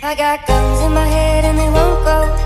I got guns in my head and they won't go.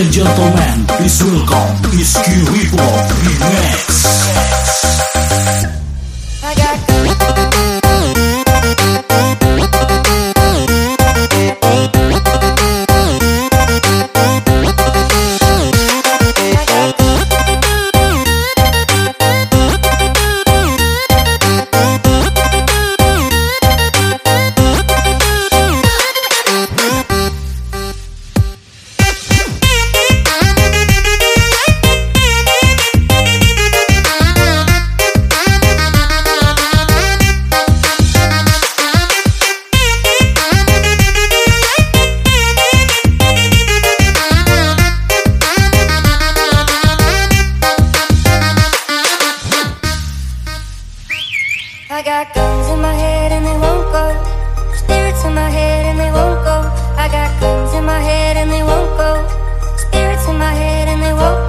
and gentlemen, please welcome Whiskey Report Remix. I got guns in my head and they won't go. Spirits in my head and they won't go. I got guns in my head and they won't go. Spirits in my head and they won't.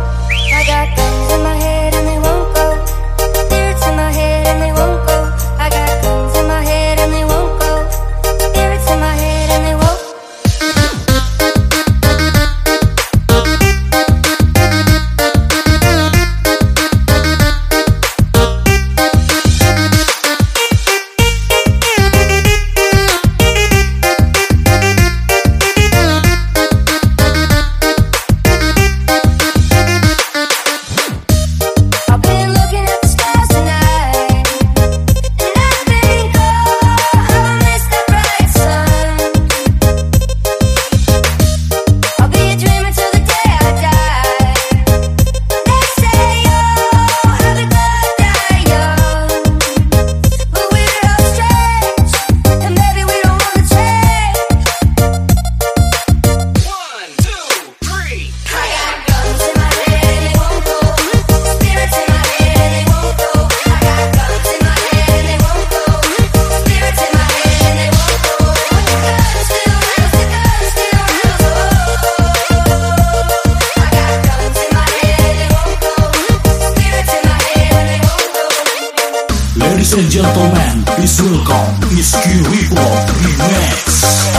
Ladies and gentlemen, please welcome Miss Kiriko Remix.